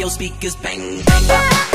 Yo your speakers bang, bang.